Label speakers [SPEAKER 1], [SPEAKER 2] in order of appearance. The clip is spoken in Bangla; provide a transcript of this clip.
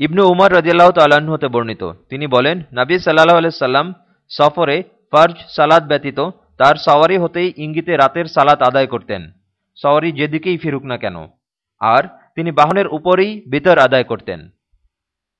[SPEAKER 1] ইবনু উমর রাজিয়াল্লাহ তাল্লাহ্ন হতে বর্ণিত। তিনি বলেন, নাবী সাল্লাহ আলাইসাল্লাম সফরে ফার্জ সালাদ ব্যতীত তার সওয়ারি হতেই ইঙ্গিতে রাতের সালাত আদায় করতেন। সওয়ারি যেদিকেই ফিরুক না কেন, আর তিনি বাহনের উপরেই বিতর আদায় করতেন।